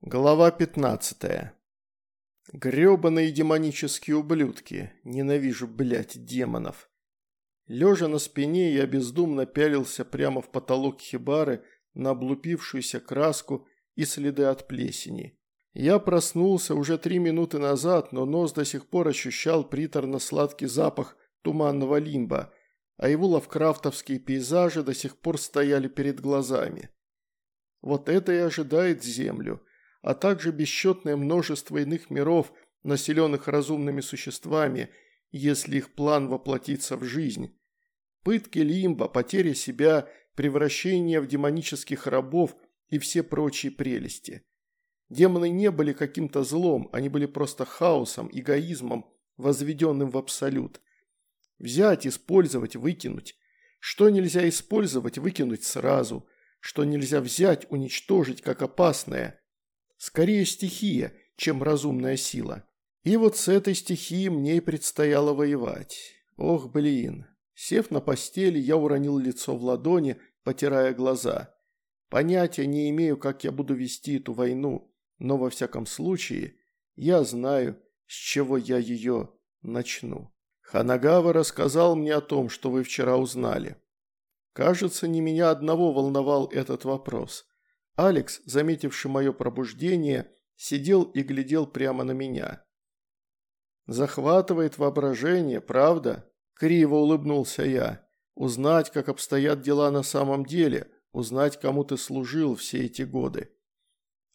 Глава 15. Грёбаные демонические ублюдки. Ненавижу, блядь, демонов. Лежа на спине, я бездумно пялился прямо в потолок хибары на облупившуюся краску и следы от плесени. Я проснулся уже три минуты назад, но нос до сих пор ощущал приторно-сладкий запах туманного лимба, а его лавкрафтовские пейзажи до сих пор стояли перед глазами. Вот это и ожидает Землю – а также бесчетное множество иных миров, населенных разумными существами, если их план воплотится в жизнь. Пытки лимба, потеря себя, превращение в демонических рабов и все прочие прелести. Демоны не были каким-то злом, они были просто хаосом, эгоизмом, возведенным в абсолют. Взять, использовать, выкинуть. Что нельзя использовать, выкинуть сразу. Что нельзя взять, уничтожить как опасное. Скорее стихия, чем разумная сила. И вот с этой стихией мне и предстояло воевать. Ох, блин. Сев на постели, я уронил лицо в ладони, потирая глаза. Понятия не имею, как я буду вести эту войну, но во всяком случае я знаю, с чего я ее начну. Ханагава рассказал мне о том, что вы вчера узнали. Кажется, не меня одного волновал этот вопрос. Алекс, заметивший мое пробуждение, сидел и глядел прямо на меня. «Захватывает воображение, правда?» – криво улыбнулся я. «Узнать, как обстоят дела на самом деле, узнать, кому ты служил все эти годы».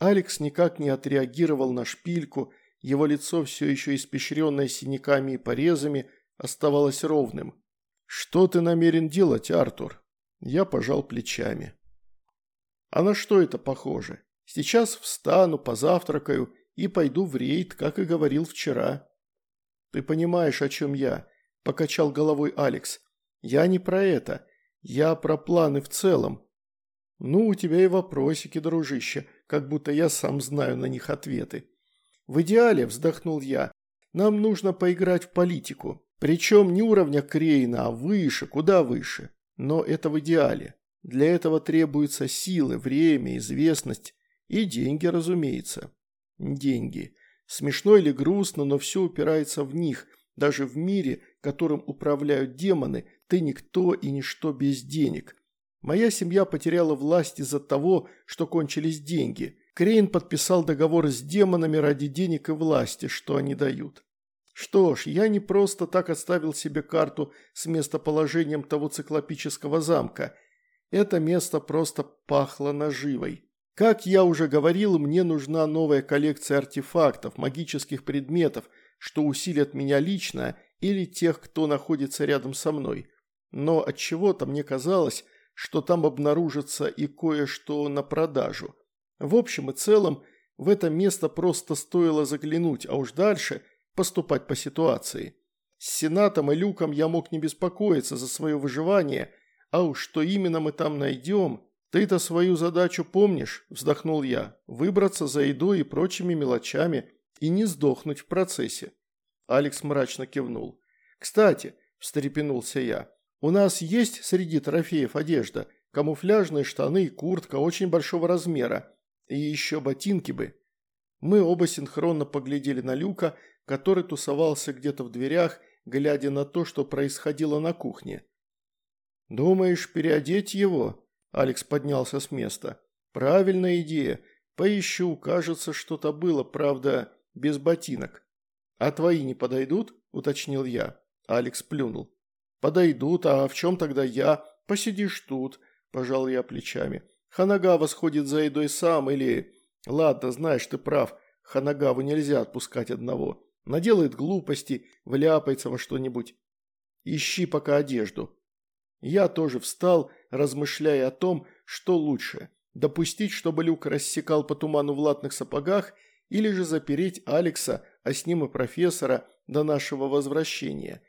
Алекс никак не отреагировал на шпильку, его лицо, все еще испещренное синяками и порезами, оставалось ровным. «Что ты намерен делать, Артур?» Я пожал плечами. А на что это похоже? Сейчас встану, позавтракаю и пойду в рейд, как и говорил вчера. Ты понимаешь, о чем я? Покачал головой Алекс. Я не про это. Я про планы в целом. Ну, у тебя и вопросики, дружище, как будто я сам знаю на них ответы. В идеале, вздохнул я, нам нужно поиграть в политику. Причем не уровня Крейна, а выше, куда выше. Но это в идеале. Для этого требуются силы, время, известность и деньги, разумеется. Деньги. Смешно или грустно, но все упирается в них. Даже в мире, которым управляют демоны, ты никто и ничто без денег. Моя семья потеряла власть из-за того, что кончились деньги. Крейн подписал договор с демонами ради денег и власти, что они дают. Что ж, я не просто так оставил себе карту с местоположением того циклопического замка – это место просто пахло наживой. Как я уже говорил, мне нужна новая коллекция артефактов, магических предметов, что усилят меня лично или тех, кто находится рядом со мной. Но от чего то мне казалось, что там обнаружится и кое-что на продажу. В общем и целом, в это место просто стоило заглянуть, а уж дальше поступать по ситуации. С Сенатом и Люком я мог не беспокоиться за свое выживание – а уж что именно мы там найдем, ты-то свою задачу помнишь, вздохнул я, выбраться за едой и прочими мелочами и не сдохнуть в процессе. Алекс мрачно кивнул. Кстати, встрепенулся я, у нас есть среди трофеев одежда, камуфляжные штаны и куртка очень большого размера, и еще ботинки бы. Мы оба синхронно поглядели на Люка, который тусовался где-то в дверях, глядя на то, что происходило на кухне. «Думаешь, переодеть его?» Алекс поднялся с места. «Правильная идея. Поищу, кажется, что-то было, правда, без ботинок». «А твои не подойдут?» – уточнил я. Алекс плюнул. «Подойдут, а в чем тогда я? Посидишь тут», – пожал я плечами. «Ханагава сходит за едой сам или...» «Ладно, знаешь, ты прав. Ханагаву нельзя отпускать одного. Наделает глупости, вляпается во что-нибудь. Ищи пока одежду». Я тоже встал, размышляя о том, что лучше – допустить, чтобы Люк рассекал по туману в латных сапогах, или же запереть Алекса, а с ним и профессора, до нашего возвращения.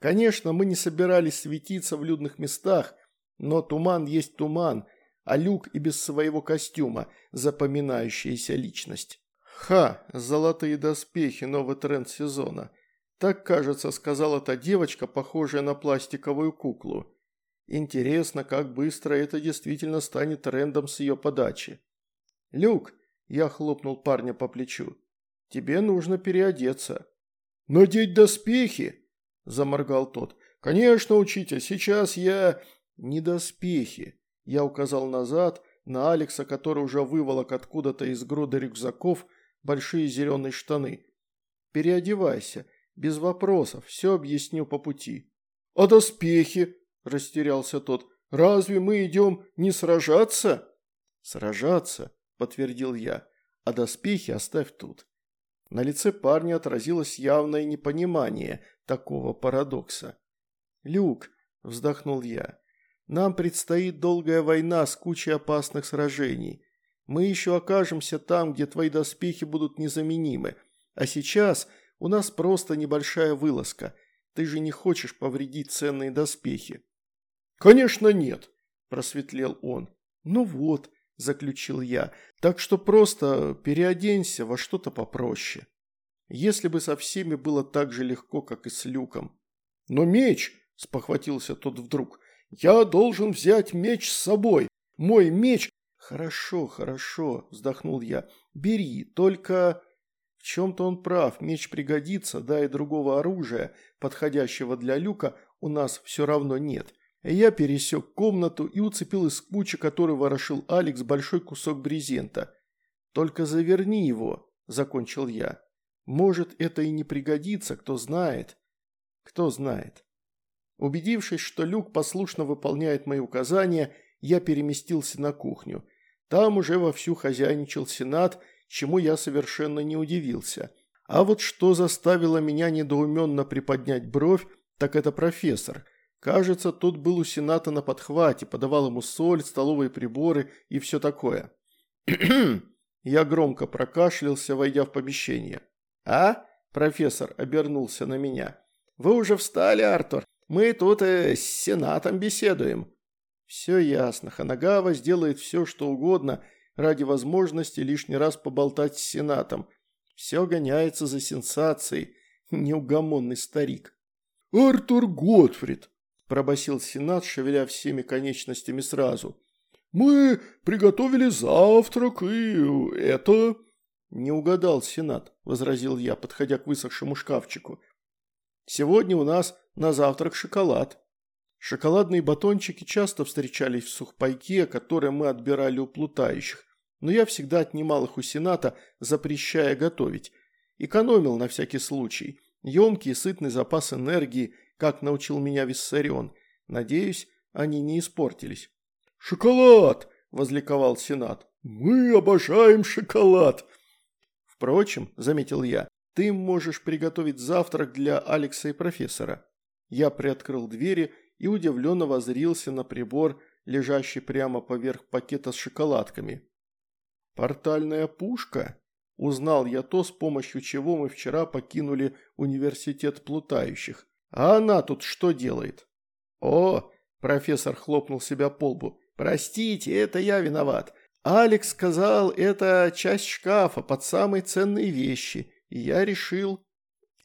Конечно, мы не собирались светиться в людных местах, но туман есть туман, а Люк и без своего костюма – запоминающаяся личность. «Ха, золотые доспехи, новый тренд сезона», – так, кажется, сказала та девочка, похожая на пластиковую куклу. Интересно, как быстро это действительно станет трендом с ее подачи. «Люк, Я хлопнул парня по плечу. «Тебе нужно переодеться». «Надеть доспехи?» – заморгал тот. «Конечно, учитель, сейчас я...» «Не доспехи», – я указал назад на Алекса, который уже выволок откуда-то из груда рюкзаков большие зеленые штаны. «Переодевайся, без вопросов, все объясню по пути». «А доспехи?» – растерялся тот. «Разве мы идем не сражаться?» «Сражаться», – подтвердил я, – «а доспехи оставь тут». На лице парня отразилось явное непонимание такого парадокса. «Люк», – вздохнул я, – «нам предстоит долгая война с кучей опасных сражений. Мы еще окажемся там, где твои доспехи будут незаменимы, а сейчас у нас просто небольшая вылазка. Ты же не хочешь повредить ценные доспехи». «Конечно нет», – просветлел он. «Ну вот», – заключил я, – «так что просто переоденься во что-то попроще». Если бы со всеми было так же легко, как и с Люком. «Но меч!» – спохватился тот вдруг. «Я должен взять меч с собой! Мой меч...» «Хорошо, хорошо», – вздохнул я. «Бери, только...» В чем-то он прав, меч пригодится, да и другого оружия, подходящего для люка, у нас все равно нет. Я пересек комнату и уцепил из кучи, который ворошил Алекс, большой кусок брезента. «Только заверни его», – закончил я. «Может, это и не пригодится, кто знает». «Кто знает». Убедившись, что Люк послушно выполняет мои указания, я переместился на кухню. Там уже вовсю хозяйничал Сенат, чему я совершенно не удивился. А вот что заставило меня недоуменно приподнять бровь, так это профессор – Кажется, тот был у Сената на подхвате, подавал ему соль, столовые приборы и все такое. Я громко прокашлялся, войдя в помещение. «А?» – профессор обернулся на меня. «Вы уже встали, Артур? Мы тут э, с Сенатом беседуем». «Все ясно. Ханагава сделает все, что угодно ради возможности лишний раз поболтать с Сенатом. Все гоняется за сенсацией. Неугомонный старик». «Артур Готфрид», пробасил Сенат, шевеля всеми конечностями сразу. «Мы приготовили завтрак и это...» «Не угадал, Сенат», – возразил я, подходя к высохшему шкафчику. «Сегодня у нас на завтрак шоколад». Шоколадные батончики часто встречались в сухпайке, которые мы отбирали у плутающих, но я всегда отнимал их у Сената, запрещая готовить. Экономил на всякий случай. Емкий сытный запас энергии – как научил меня Виссарион. Надеюсь, они не испортились. «Шоколад!» – возликовал Сенат. «Мы обожаем шоколад!» «Впрочем», – заметил я, – «ты можешь приготовить завтрак для Алекса и профессора». Я приоткрыл двери и удивленно возрился на прибор, лежащий прямо поверх пакета с шоколадками. «Портальная пушка?» Узнал я то, с помощью чего мы вчера покинули университет плутающих. А она тут что делает? О, профессор хлопнул себя по лбу. Простите, это я виноват. Алекс сказал, это часть шкафа под самые ценные вещи. И я решил...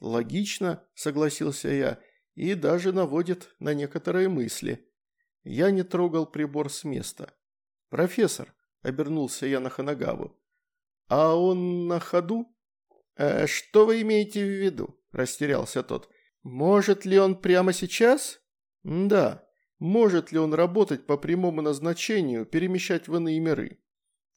Логично, согласился я, и даже наводит на некоторые мысли. Я не трогал прибор с места. «Профессор», — обернулся я на Ханагаву, — «а он на ходу?» «Э, «Что вы имеете в виду?» – растерялся тот. Может ли он прямо сейчас? Да. Может ли он работать по прямому назначению, перемещать в иные миры?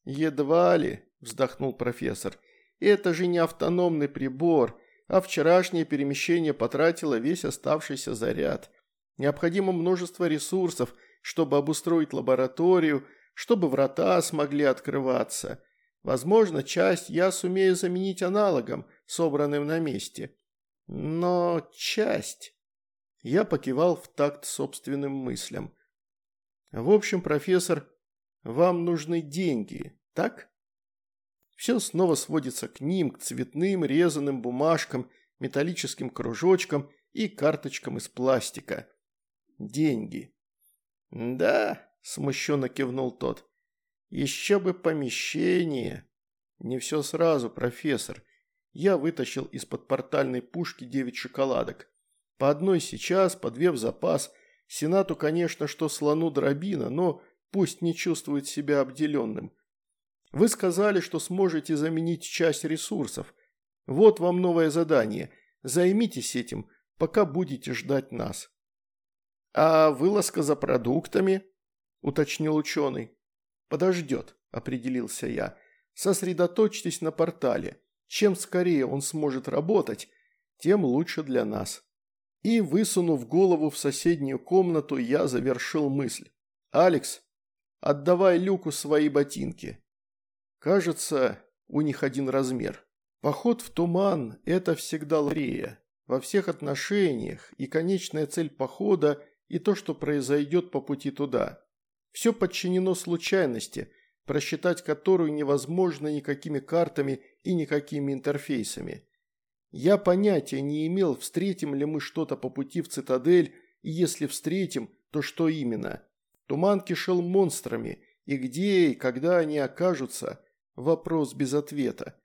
Едва ли, вздохнул профессор. Это же не автономный прибор, а вчерашнее перемещение потратило весь оставшийся заряд. Необходимо множество ресурсов, чтобы обустроить лабораторию, чтобы врата смогли открываться. Возможно, часть я сумею заменить аналогом, собранным на месте. Но часть... Я покивал в такт собственным мыслям. В общем, профессор, вам нужны деньги, так? Все снова сводится к ним, к цветным резаным бумажкам, металлическим кружочкам и карточкам из пластика. Деньги. Да, смущенно кивнул тот. Еще бы помещение. Не все сразу, профессор я вытащил из-под портальной пушки девять шоколадок. По одной сейчас, по две в запас. Сенату, конечно, что слону дробина, но пусть не чувствует себя обделенным. Вы сказали, что сможете заменить часть ресурсов. Вот вам новое задание. Займитесь этим, пока будете ждать нас». «А вылазка за продуктами?» – уточнил ученый. «Подождет», – определился я. «Сосредоточьтесь на портале. Чем скорее он сможет работать, тем лучше для нас». И, высунув голову в соседнюю комнату, я завершил мысль. «Алекс, отдавай Люку свои ботинки». Кажется, у них один размер. Поход в туман – это всегда лотерея. Во всех отношениях и конечная цель похода, и то, что произойдет по пути туда. Все подчинено случайности, просчитать которую невозможно никакими картами и никакими интерфейсами. Я понятия не имел, встретим ли мы что-то по пути в цитадель, и если встретим, то что именно. Туман кишел монстрами, и где и когда они окажутся – вопрос без ответа.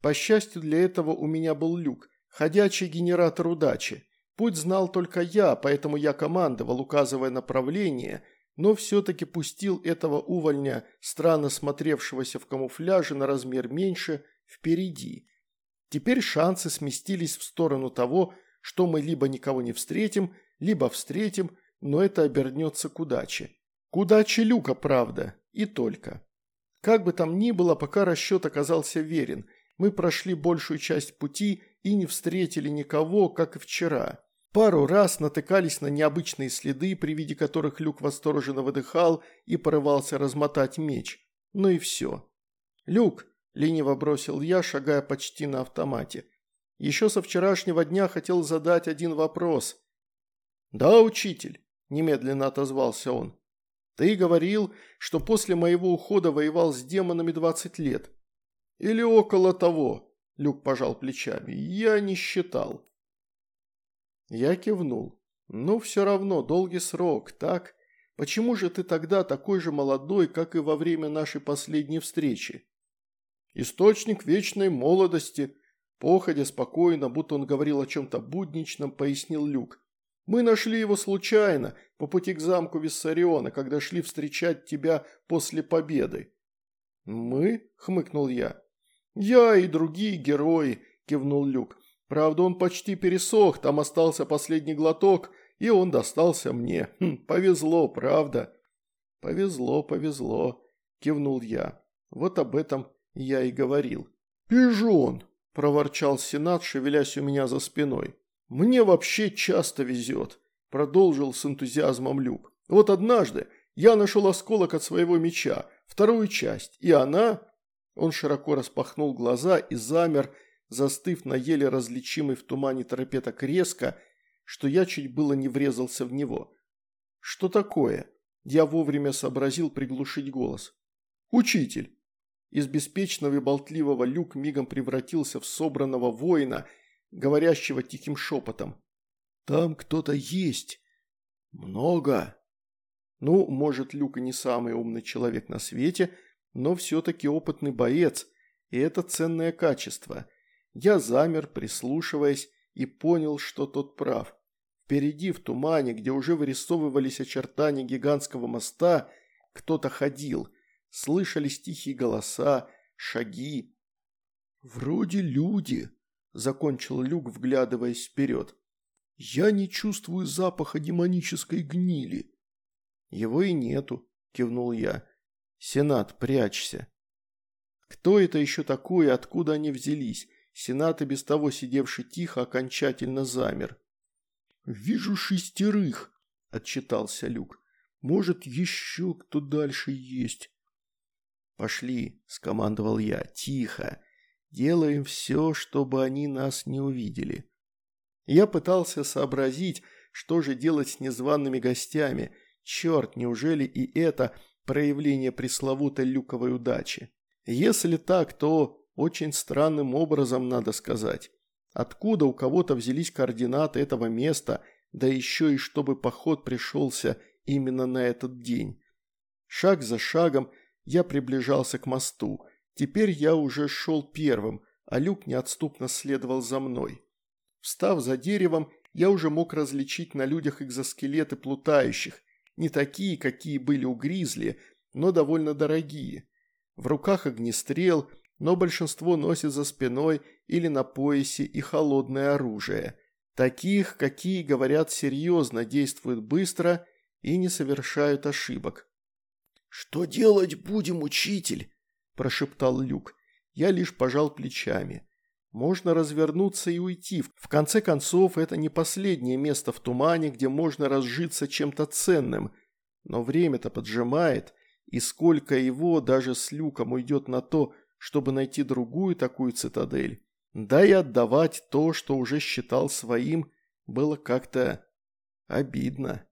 По счастью для этого у меня был люк, ходячий генератор удачи. Путь знал только я, поэтому я командовал, указывая направление, но все-таки пустил этого увольня, странно смотревшегося в камуфляже на размер меньше, впереди. Теперь шансы сместились в сторону того, что мы либо никого не встретим, либо встретим, но это обернется к удаче. К удаче Люка, правда, и только. Как бы там ни было, пока расчет оказался верен, мы прошли большую часть пути и не встретили никого, как и вчера. Пару раз натыкались на необычные следы, при виде которых Люк восторженно выдыхал и порывался размотать меч. Ну и все. «Люк», – лениво бросил я, шагая почти на автомате. «Еще со вчерашнего дня хотел задать один вопрос». «Да, учитель», – немедленно отозвался он. «Ты говорил, что после моего ухода воевал с демонами 20 лет». «Или около того», – Люк пожал плечами. «Я не считал». Я кивнул. «Ну, все равно, долгий срок, так? Почему же ты тогда такой же молодой, как и во время нашей последней встречи?» «Источник вечной молодости», походя спокойно, будто он говорил о чем-то будничном, пояснил Люк. «Мы нашли его случайно, по пути к замку Виссариона, когда шли встречать тебя после победы». «Мы?» – хмыкнул я. «Я и другие герои», – кивнул Люк. Правда, он почти пересох, там остался последний глоток, и он достался мне. Хм, повезло, правда?» «Повезло, повезло», – кивнул я. «Вот об этом я и говорил». «Пижон!» – проворчал Сенат, шевелясь у меня за спиной. «Мне вообще часто везет», – продолжил с энтузиазмом Люк. «Вот однажды я нашел осколок от своего меча, вторую часть, и она...» Он широко распахнул глаза и замер, – застыв на еле различимой в тумане тропе так резко, что я чуть было не врезался в него. «Что такое?» Я вовремя сообразил приглушить голос. «Учитель!» Из беспечного и болтливого люк мигом превратился в собранного воина, говорящего тихим шепотом. «Там кто-то есть! Много!» Ну, может, Люк и не самый умный человек на свете, но все-таки опытный боец, и это ценное качество – я замер, прислушиваясь, и понял, что тот прав. Впереди, в тумане, где уже вырисовывались очертания гигантского моста, кто-то ходил. Слышались тихие голоса, шаги. «Вроде люди», – закончил Люк, вглядываясь вперед. «Я не чувствую запаха демонической гнили». «Его и нету», – кивнул я. «Сенат, прячься». Кто это еще такое, откуда они взялись? Сенат и без того сидевший тихо окончательно замер. «Вижу шестерых», – отчитался Люк. «Может, еще кто дальше есть?» «Пошли», – скомандовал я, – «тихо. Делаем все, чтобы они нас не увидели». Я пытался сообразить, что же делать с незваными гостями. Черт, неужели и это проявление пресловутой люковой удачи? Если так, то очень странным образом, надо сказать. Откуда у кого-то взялись координаты этого места, да еще и чтобы поход пришелся именно на этот день. Шаг за шагом я приближался к мосту. Теперь я уже шел первым, а люк неотступно следовал за мной. Встав за деревом, я уже мог различить на людях экзоскелеты плутающих, не такие, какие были у Гризли, но довольно дорогие. В руках огнестрел, но большинство носит за спиной или на поясе и холодное оружие. Таких, какие, говорят, серьезно действуют быстро и не совершают ошибок. «Что делать будем, учитель?» – прошептал Люк. Я лишь пожал плечами. Можно развернуться и уйти. В конце концов, это не последнее место в тумане, где можно разжиться чем-то ценным. Но время-то поджимает, и сколько его даже с люком уйдет на то, чтобы найти другую такую цитадель. Да и отдавать то, что уже считал своим, было как-то обидно.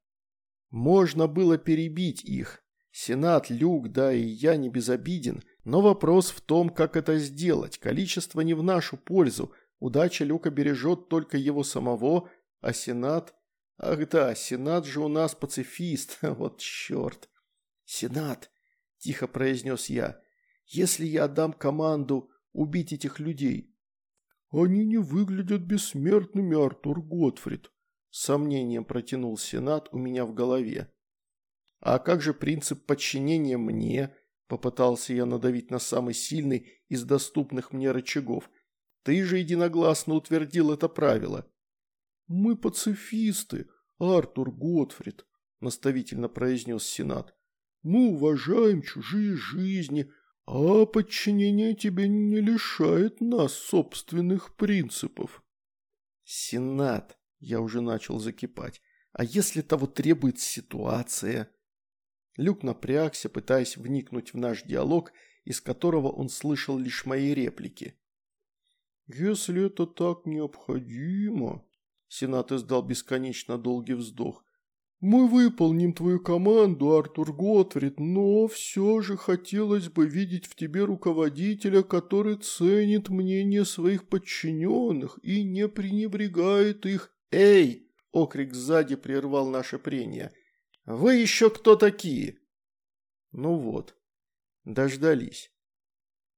Можно было перебить их. Сенат, Люк, да и я не безобиден – но вопрос в том, как это сделать. Количество не в нашу пользу. Удача Люка бережет только его самого, а Сенат... Ах да, Сенат же у нас пацифист. Вот черт. Сенат, тихо произнес я, если я отдам команду убить этих людей... Они не выглядят бессмертными, Артур Готфрид. С сомнением протянул Сенат у меня в голове. А как же принцип подчинения мне, Попытался я надавить на самый сильный из доступных мне рычагов. Ты же единогласно утвердил это правило. «Мы пацифисты, Артур Готфрид», – наставительно произнес Сенат. «Мы уважаем чужие жизни, а подчинение тебе не лишает нас собственных принципов». «Сенат», – я уже начал закипать, – «а если того требует ситуация?» Люк напрягся, пытаясь вникнуть в наш диалог, из которого он слышал лишь мои реплики. «Если это так необходимо...» Сенат издал бесконечно долгий вздох. «Мы выполним твою команду, Артур Готфрид, но все же хотелось бы видеть в тебе руководителя, который ценит мнение своих подчиненных и не пренебрегает их». «Эй!» – окрик сзади прервал наше прение. Вы еще кто такие?» Ну вот, дождались.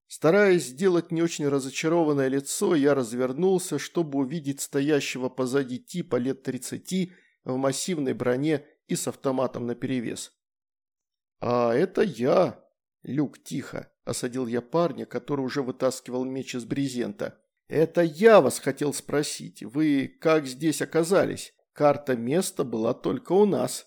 Стараясь сделать не очень разочарованное лицо, я развернулся, чтобы увидеть стоящего позади типа лет тридцати в массивной броне и с автоматом наперевес. «А это я!» «Люк, тихо!» – осадил я парня, который уже вытаскивал меч из брезента. «Это я вас хотел спросить. Вы как здесь оказались? Карта места была только у нас».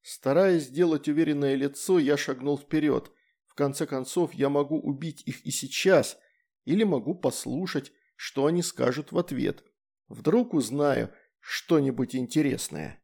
Стараясь сделать уверенное лицо, я шагнул вперед. В конце концов, я могу убить их и сейчас, или могу послушать, что они скажут в ответ. Вдруг узнаю что-нибудь интересное.